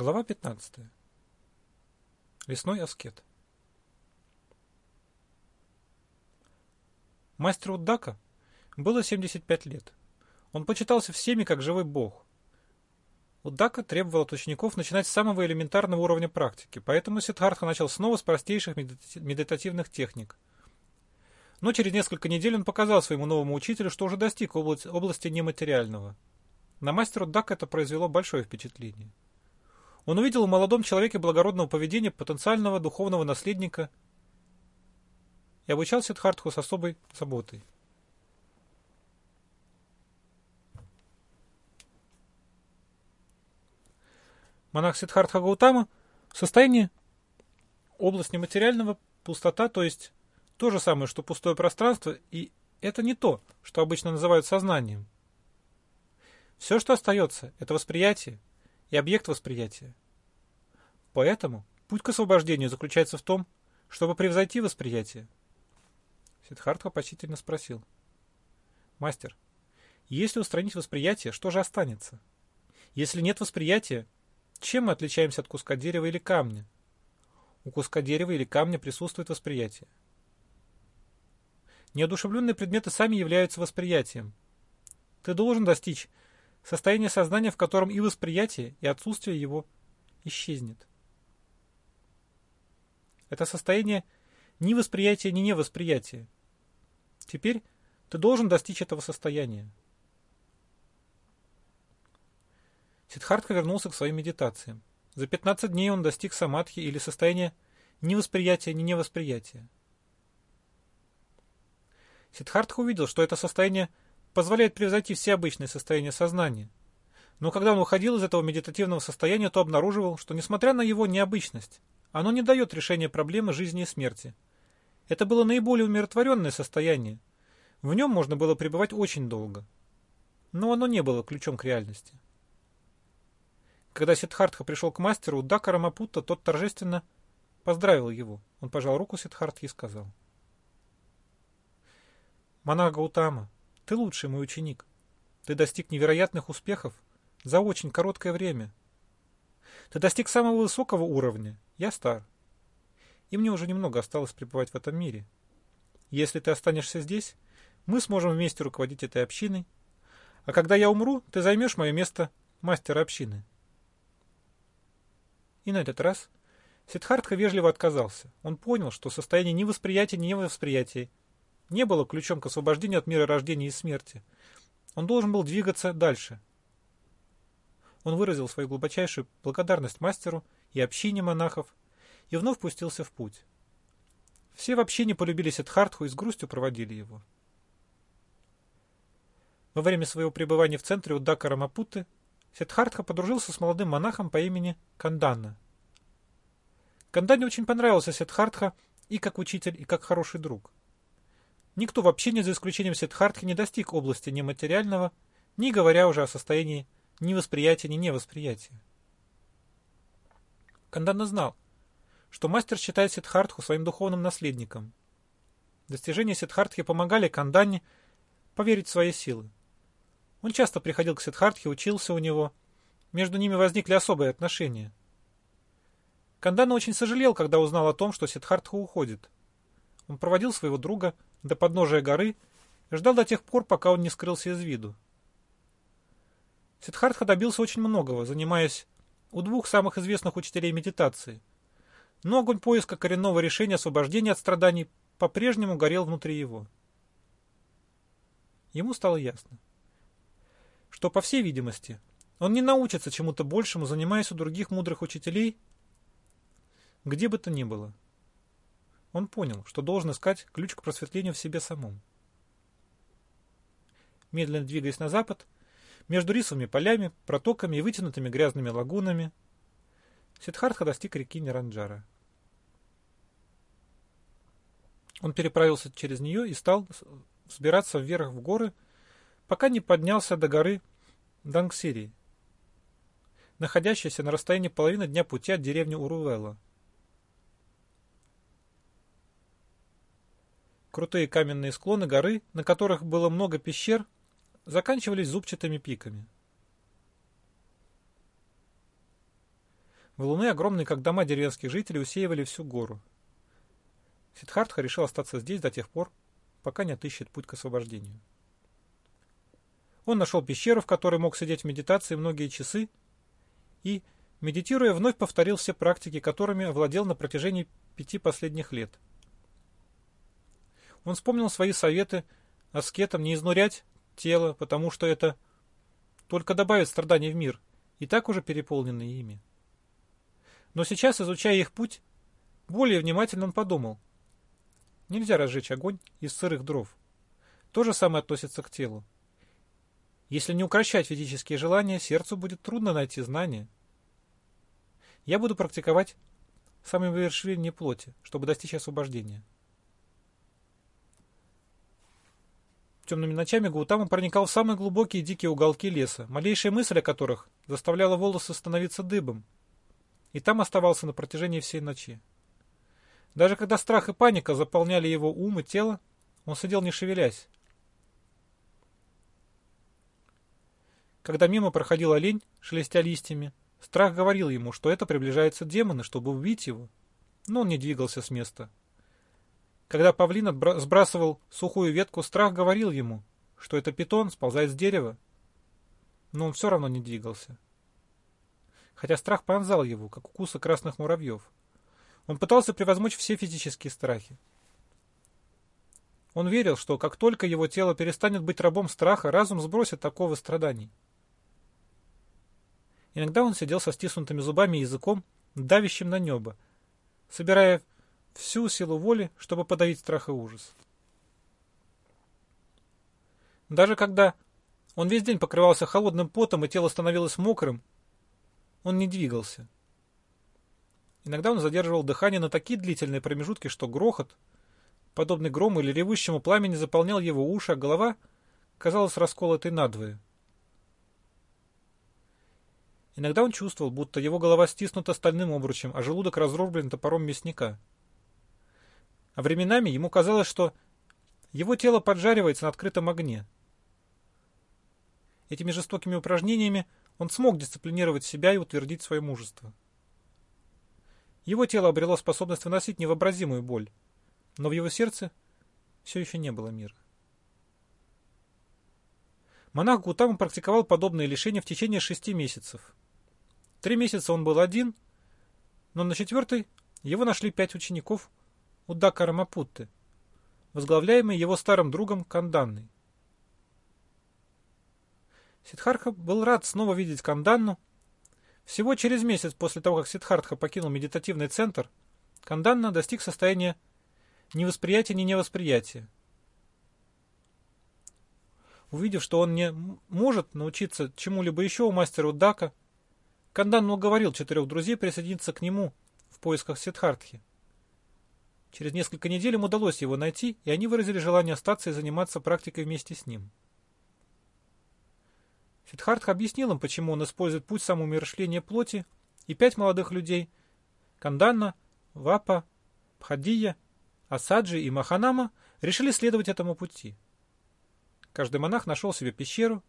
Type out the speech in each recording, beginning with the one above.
Глава 15. Лесной аскет. Мастеру Дака было 75 лет. Он почитался всеми как живой бог. Удака требовал от учеников начинать с самого элементарного уровня практики, поэтому Сиддхартха начал снова с простейших медитативных техник. Но через несколько недель он показал своему новому учителю, что уже достиг области, нематериального. На мастеру Дака это произвело большое впечатление. Он увидел в молодом человеке благородного поведения потенциального духовного наследника и обучал Сиддхартху с особой заботой. Монах Сиддхартха Гаутама в состоянии область нематериального пустота, то есть то же самое, что пустое пространство, и это не то, что обычно называют сознанием. Все, что остается, это восприятие и объект восприятия. Поэтому путь к освобождению заключается в том, чтобы превзойти восприятие. Сиддхартха почтительно спросил. Мастер, если устранить восприятие, что же останется? Если нет восприятия, чем мы отличаемся от куска дерева или камня? У куска дерева или камня присутствует восприятие. Неодушевленные предметы сами являются восприятием. Ты должен достичь состояния сознания, в котором и восприятие, и отсутствие его исчезнет. Это состояние ни восприятия, ни невосприятия. Теперь ты должен достичь этого состояния. Сиддхартха вернулся к своим медитациям. За 15 дней он достиг самадхи или состояния ни восприятия, ни невосприятия. Сиддхартха увидел, что это состояние позволяет превзойти все обычные состояния сознания. Но когда он уходил из этого медитативного состояния, то обнаруживал, что несмотря на его необычность, оно не дает решения проблемы жизни и смерти. Это было наиболее умиротворенное состояние. В нем можно было пребывать очень долго. Но оно не было ключом к реальности. Когда Сиддхартха пришел к мастеру, Дака Рамапутта, тот торжественно поздравил его. Он пожал руку Сиддхартхи и сказал. «Монах Гаутама, ты лучший мой ученик. Ты достиг невероятных успехов за очень короткое время. Ты достиг самого высокого уровня. Я стар. И мне уже немного осталось пребывать в этом мире. Если ты останешься здесь, мы сможем вместе руководить этой общиной. А когда я умру, ты займешь мое место мастера общины. И на этот раз Сиддхартха вежливо отказался. Он понял, что состояние ни восприятия, ни невосприятия не было ключом к освобождению от мира рождения и смерти. Он должен был двигаться дальше. Он выразил свою глубочайшую благодарность мастеру и общине монахов и вновь пустился в путь. Все в общине полюбили Сиддхартху и с грустью проводили его. Во время своего пребывания в центре Уддака Рамапуты Сиддхартха подружился с молодым монахом по имени Канданна. Кандане очень понравился Сиддхартха и как учитель, и как хороший друг. Никто в общине, за исключением Сиддхартхи, не достиг области нематериального, не говоря уже о состоянии ни восприятия, ни невосприятия. Кандана знал, что мастер считает Сиддхартху своим духовным наследником. Достижения Сиддхартхи помогали Кандане поверить в свои силы. Он часто приходил к Сиддхартхе, учился у него. Между ними возникли особые отношения. Кандана очень сожалел, когда узнал о том, что Сиддхартха уходит. Он проводил своего друга до подножия горы и ждал до тех пор, пока он не скрылся из виду. Сиддхартха добился очень многого, занимаясь у двух самых известных учителей медитации. Но огонь поиска коренного решения освобождения от страданий по-прежнему горел внутри его. Ему стало ясно что, по всей видимости, он не научится чему-то большему, занимаясь у других мудрых учителей, где бы то ни было. Он понял, что должен искать ключ к просветлению в себе самом. Медленно двигаясь на запад, между рисовыми полями, протоками и вытянутыми грязными лагунами, Сиддхартха достиг реки Неранджара. Он переправился через нее и стал взбираться вверх в горы, пока не поднялся до горы Дангсири, находящейся на расстоянии половины дня пути от деревни Урувела. Крутые каменные склоны горы, на которых было много пещер, заканчивались зубчатыми пиками. Валуны, огромные как дома деревенских жителей, усеивали всю гору. Сидхартха решил остаться здесь до тех пор, пока не отыщет путь к освобождению. Он нашел пещеру, в которой мог сидеть в медитации многие часы, и, медитируя, вновь повторил все практики, которыми овладел на протяжении пяти последних лет. Он вспомнил свои советы аскетам не изнурять тело, потому что это только добавит страданий в мир, и так уже переполненный ими. Но сейчас, изучая их путь, более внимательно он подумал. Нельзя разжечь огонь из сырых дров. То же самое относится к телу. Если не укращать физические желания, сердцу будет трудно найти знания. Я буду практиковать самовывершение плоти, чтобы достичь освобождения. Темными ночами Гаутама проникал в самые глубокие дикие уголки леса, малейшая мысль о которых заставляла волосы становиться дыбом, и там оставался на протяжении всей ночи. Даже когда страх и паника заполняли его ум и тело, он сидел не шевелясь, Когда мимо проходил олень, шелестя листьями, страх говорил ему, что это приближаются демоны, чтобы убить его. Но он не двигался с места. Когда павлин сбрасывал сухую ветку, страх говорил ему, что это питон сползает с дерева. Но он все равно не двигался. Хотя страх пронзал его, как укусы красных муравьев. Он пытался превозмочь все физические страхи. Он верил, что как только его тело перестанет быть рабом страха, разум сбросит такого страданий. Иногда он сидел со стиснутыми зубами и языком, давящим на небо, собирая всю силу воли, чтобы подавить страх и ужас. Даже когда он весь день покрывался холодным потом и тело становилось мокрым, он не двигался. Иногда он задерживал дыхание на такие длительные промежутки, что грохот, подобный грому или ревущему пламени, заполнял его уши, а голова казалась расколотой надвое. Иногда он чувствовал, будто его голова стиснута стальным обручем, а желудок разрублен топором мясника. А временами ему казалось, что его тело поджаривается на открытом огне. Этими жестокими упражнениями он смог дисциплинировать себя и утвердить свое мужество. Его тело обрело способность выносить невообразимую боль, но в его сердце все еще не было мира. Монах Гутама практиковал подобные лишения в течение шести месяцев. Три месяца он был один, но на четвертый его нашли пять учеников у Дакара Мапутты, возглавляемые его старым другом Канданной. Сидхарха был рад снова видеть Канданну. Всего через месяц после того, как Сидхартха покинул медитативный центр, Канданна достиг состояния ни восприятия, ни невосприятия. Увидев, что он не может научиться чему-либо еще у мастера Удака, Кандан уговорил четырех друзей присоединиться к нему в поисках Сидхартхи. Через несколько недель им удалось его найти, и они выразили желание остаться и заниматься практикой вместе с ним. Сидхартха объяснил им, почему он использует путь самоумершления плоти, и пять молодых людей – Канданна, Вапа, Пхадия, Асаджи и Маханама – решили следовать этому пути. Каждый монах нашел себе пещеру,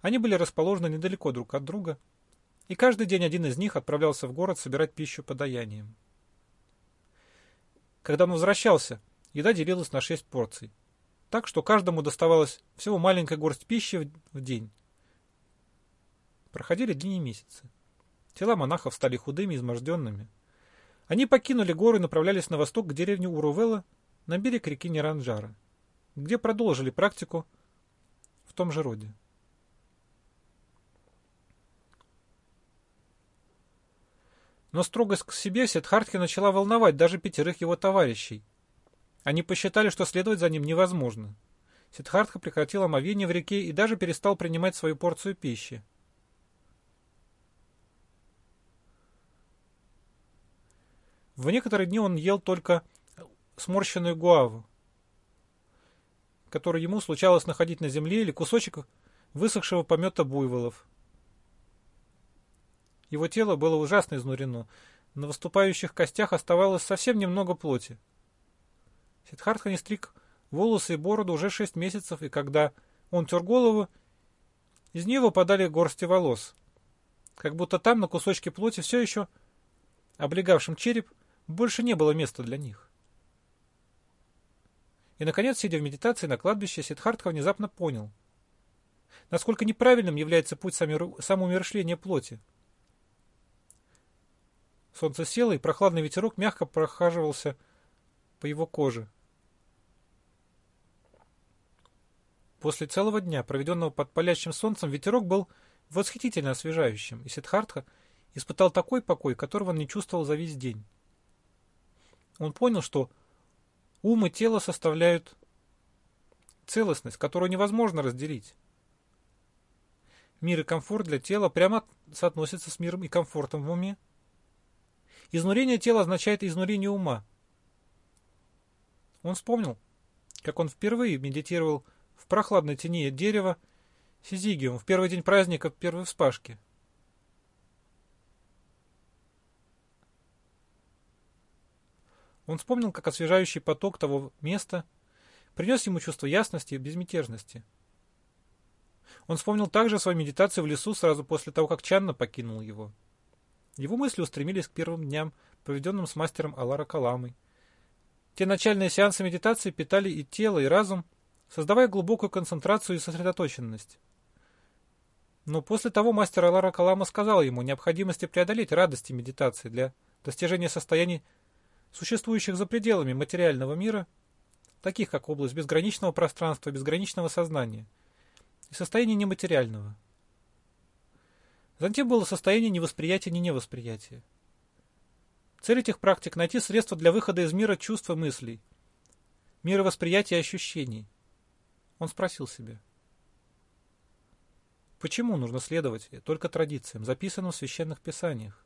они были расположены недалеко друг от друга – и каждый день один из них отправлялся в город собирать пищу подаянием. Когда он возвращался, еда делилась на шесть порций, так что каждому доставалось всего маленькая горсть пищи в день. Проходили дни и месяцы. Тела монахов стали худыми и изможденными. Они покинули горы и направлялись на восток к деревне Урувела на берег реки Неранджара, где продолжили практику в том же роде. Но строгость к себе Сидхартхи начала волновать даже пятерых его товарищей. Они посчитали, что следовать за ним невозможно. Сидхартха прекратил омовение в реке и даже перестал принимать свою порцию пищи. В некоторые дни он ел только сморщенную гуаву, которую ему случалось находить на земле, или кусочек высохшего помета буйволов. Его тело было ужасно изнурено. На выступающих костях оставалось совсем немного плоти. Сидхартха не стриг волосы и бороду уже шесть месяцев, и когда он тер голову, из нее выпадали горсти волос. Как будто там, на кусочке плоти, все еще облегавшим череп, больше не было места для них. И, наконец, сидя в медитации на кладбище, Сиддхартха внезапно понял, насколько неправильным является путь самоумершления плоти. Солнце село, и прохладный ветерок мягко прохаживался по его коже. После целого дня, проведенного под палящим солнцем, ветерок был восхитительно освежающим, и Сиддхартха испытал такой покой, которого он не чувствовал за весь день. Он понял, что Ум и тело составляют целостность, которую невозможно разделить. Мир и комфорт для тела прямо соотносятся с миром и комфортом в уме. Изнурение тела означает изнурение ума. Он вспомнил, как он впервые медитировал в прохладной тени дерева Сизигиум в первый день праздника первой вспашки. Он вспомнил, как освежающий поток того места принес ему чувство ясности и безмятежности. Он вспомнил также свою медитацию в лесу сразу после того, как Чанна покинул его. Его мысли устремились к первым дням, проведенным с мастером Алара Каламой. Те начальные сеансы медитации питали и тело, и разум, создавая глубокую концентрацию и сосредоточенность. Но после того мастер Алара Калама сказал ему необходимости преодолеть радости медитации для достижения состояний существующих за пределами материального мира, таких как область безграничного пространства, безграничного сознания, и состояние нематериального. Затем было состояние невосприятия, не невосприятия. Цель этих практик – найти средства для выхода из мира чувств и мыслей, мира восприятия и ощущений. Он спросил себя, почему нужно следовать только традициям, записанным в священных писаниях?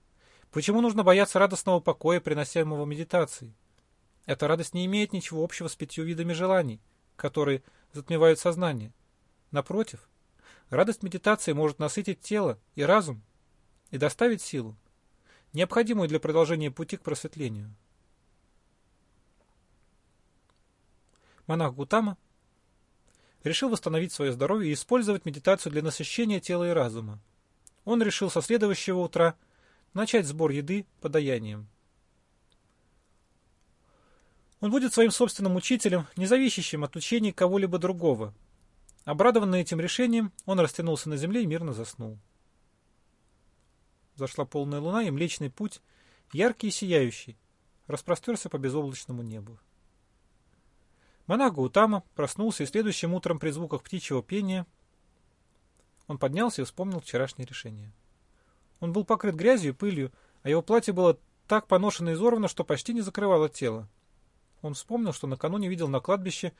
Почему нужно бояться радостного покоя, приносимого медитацией? Эта радость не имеет ничего общего с пятью видами желаний, которые затмевают сознание. Напротив, радость медитации может насытить тело и разум и доставить силу, необходимую для продолжения пути к просветлению. Монах Гутама решил восстановить свое здоровье и использовать медитацию для насыщения тела и разума. Он решил со следующего утра начать сбор еды подаянием. Он будет своим собственным учителем, не зависящим от учений кого-либо другого. Обрадованный этим решением, он растянулся на земле и мирно заснул. Зашла полная луна, и Млечный Путь, яркий и сияющий, распростерся по безоблачному небу. Монах Гаутама проснулся, и следующим утром при звуках птичьего пения он поднялся и вспомнил вчерашнее решение. Он был покрыт грязью и пылью, а его платье было так поношено и изорвано, что почти не закрывало тело. Он вспомнил, что накануне видел на кладбище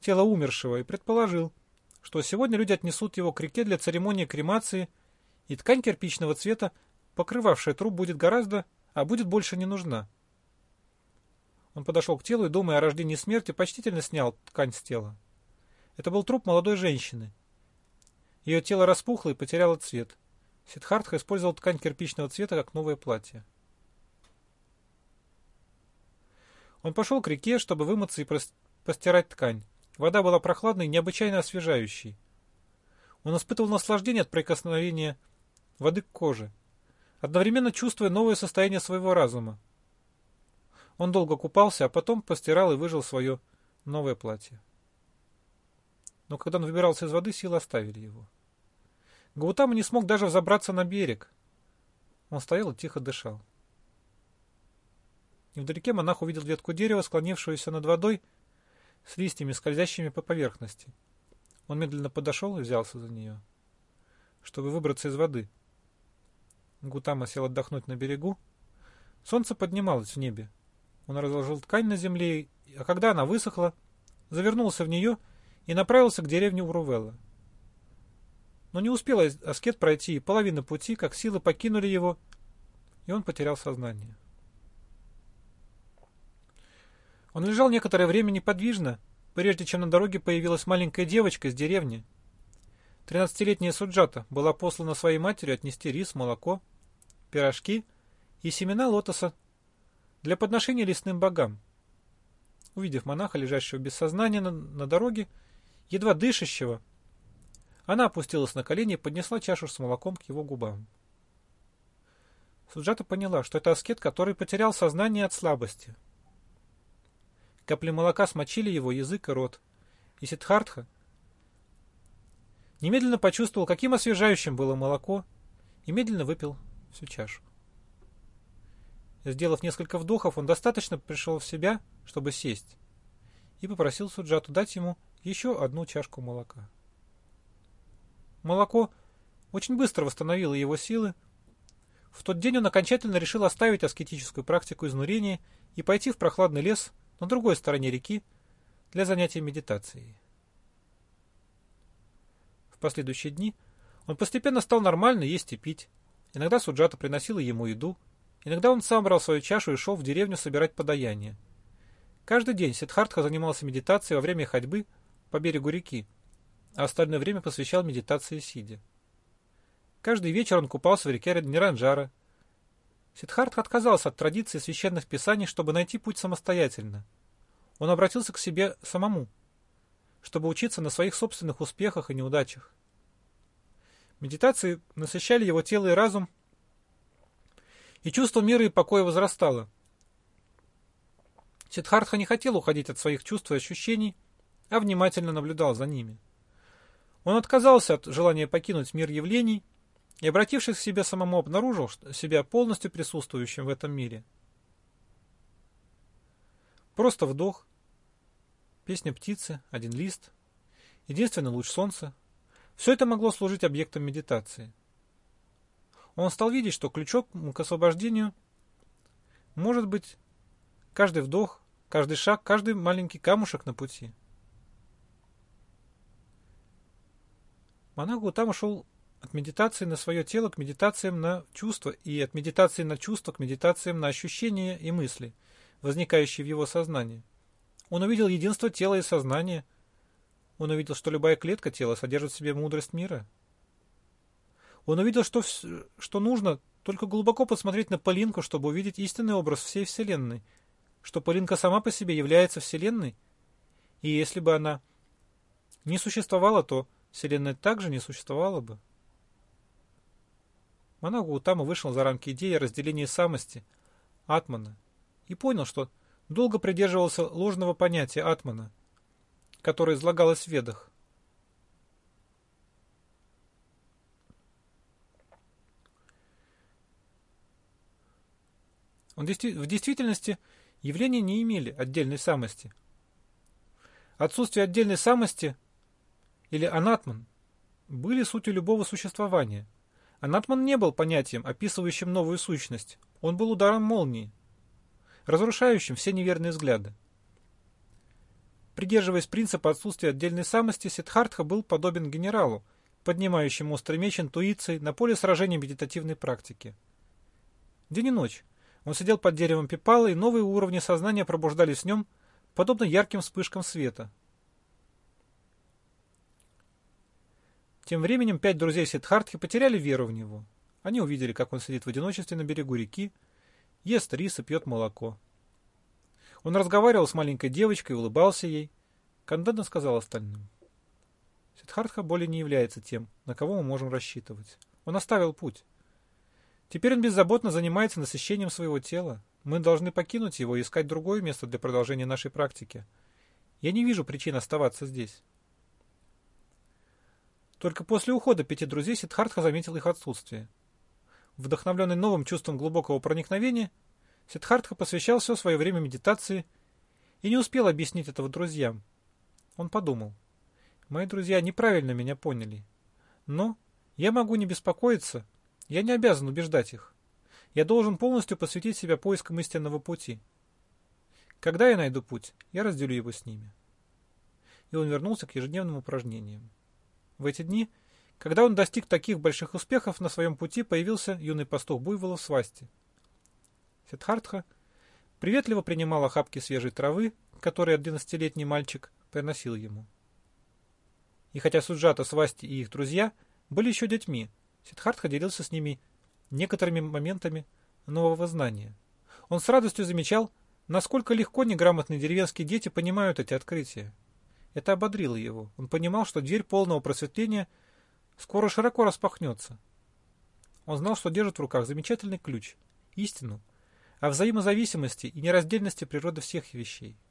тело умершего и предположил, что сегодня люди отнесут его к реке для церемонии кремации, и ткань кирпичного цвета, покрывавшая труп, будет гораздо, а будет больше не нужна. Он подошел к телу и, думая о рождении смерти, почтительно снял ткань с тела. Это был труп молодой женщины. Ее тело распухло и потеряло цвет. Сиддхартха использовал ткань кирпичного цвета как новое платье. Он пошел к реке, чтобы вымыться и постирать ткань. Вода была прохладной необычайно освежающей. Он испытывал наслаждение от прикосновения воды к коже, одновременно чувствуя новое состояние своего разума. Он долго купался, а потом постирал и выжил свое новое платье. Но когда он выбирался из воды, силы оставили его. Гаутама не смог даже взобраться на берег. Он стоял и тихо дышал. Невдалеке монах увидел ветку дерева, склонившуюся над водой, с листьями, скользящими по поверхности. Он медленно подошел и взялся за нее, чтобы выбраться из воды. Гутама сел отдохнуть на берегу. Солнце поднималось в небе. Он разложил ткань на земле, а когда она высохла, завернулся в нее и направился к деревне Урувелла. Но не успел аскет пройти половину пути, как силы покинули его, и он потерял сознание. Он лежал некоторое время неподвижно, прежде чем на дороге появилась маленькая девочка из деревни. Тринадцатилетняя Суджата была послана своей матерью отнести рис, молоко, пирожки и семена лотоса для подношения лесным богам. Увидев монаха, лежащего без сознания на, на дороге, едва дышащего, она опустилась на колени и поднесла чашу с молоком к его губам. Суджата поняла, что это аскет, который потерял сознание от слабости. Капли молока смочили его язык и рот, и Сиддхартха немедленно почувствовал, каким освежающим было молоко, и медленно выпил всю чашу. Сделав несколько вдохов, он достаточно пришел в себя, чтобы сесть, и попросил Суджату дать ему еще одну чашку молока. Молоко очень быстро восстановило его силы. В тот день он окончательно решил оставить аскетическую практику изнурения и пойти в прохладный лес на другой стороне реки для занятий медитацией. В последующие дни он постепенно стал нормально есть и пить. Иногда Суджата приносила ему еду, иногда он сам брал свою чашу и шел в деревню собирать подаяние. Каждый день Сиддхартха занимался медитацией во время ходьбы по берегу реки, а остальное время посвящал медитации сидя. Каждый вечер он купался в реке Ниранджара. Сиддхартха отказался от традиции священных писаний, чтобы найти путь самостоятельно. Он обратился к себе самому, чтобы учиться на своих собственных успехах и неудачах. Медитации насыщали его тело и разум, и чувство мира и покоя возрастало. Сиддхартха не хотел уходить от своих чувств и ощущений, а внимательно наблюдал за ними. Он отказался от желания покинуть мир явлений и, обратившись к себе самому, обнаружил себя полностью присутствующим в этом мире. Просто вдох, песня птицы, один лист, единственный луч солнца. Все это могло служить объектом медитации. Он стал видеть, что ключом к освобождению может быть каждый вдох, каждый шаг, каждый маленький камушек на пути – Монах Гутама шел от медитации на свое тело к медитациям на чувства, и от медитации на чувства к медитациям на ощущения и мысли, возникающие в его сознании. Он увидел единство тела и сознания. Он увидел, что любая клетка тела содержит в себе мудрость мира. Он увидел, что, что нужно только глубоко посмотреть на Полинку, чтобы увидеть истинный образ всей Вселенной, что Полинка сама по себе является Вселенной, и если бы она не существовала, то Вселенная также не существовала бы. Монах Утама вышел за рамки идеи о разделении самости, атмана, и понял, что долго придерживался ложного понятия атмана, которое излагалось в ведах. Он в действительности явления не имели отдельной самости. Отсутствие отдельной самости или анатман были сутью любого существования. Анатман не был понятием, описывающим новую сущность. Он был ударом молнии, разрушающим все неверные взгляды. Придерживаясь принципа отсутствия отдельной самости, Сиддхартха был подобен генералу, поднимающему острый меч интуиции на поле сражения медитативной практики. День и ночь. Он сидел под деревом пипала, и новые уровни сознания пробуждались в нем, подобно ярким вспышкам света – Тем временем пять друзей Сиддхартхи потеряли веру в него. Они увидели, как он сидит в одиночестве на берегу реки, ест рис и пьет молоко. Он разговаривал с маленькой девочкой, улыбался ей. Кандана сказал остальным. Сиддхартха более не является тем, на кого мы можем рассчитывать. Он оставил путь. Теперь он беззаботно занимается насыщением своего тела. Мы должны покинуть его и искать другое место для продолжения нашей практики. Я не вижу причин оставаться здесь. Только после ухода пяти друзей Сиддхартха заметил их отсутствие. Вдохновленный новым чувством глубокого проникновения, Сиддхартха посвящал все свое время медитации и не успел объяснить этого друзьям. Он подумал, мои друзья неправильно меня поняли. Но я могу не беспокоиться, я не обязан убеждать их. Я должен полностью посвятить себя поискам истинного пути. Когда я найду путь, я разделю его с ними. И он вернулся к ежедневным упражнениям. В эти дни, когда он достиг таких больших успехов, на своем пути появился юный пастух Буйволов Свасти. Сиддхартха приветливо принимал охапки свежей травы, которые одиннадцатилетний мальчик приносил ему. И хотя Суджата, Свасти и их друзья были еще детьми, Сиддхартха делился с ними некоторыми моментами нового знания. Он с радостью замечал, насколько легко неграмотные деревенские дети понимают эти открытия. Это ободрило его. Он понимал, что дверь полного просветления скоро широко распахнется. Он знал, что держит в руках замечательный ключ, истину, о взаимозависимости и нераздельности природы всех вещей –